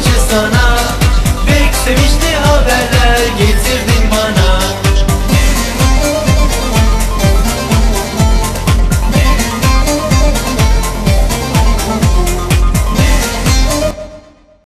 just an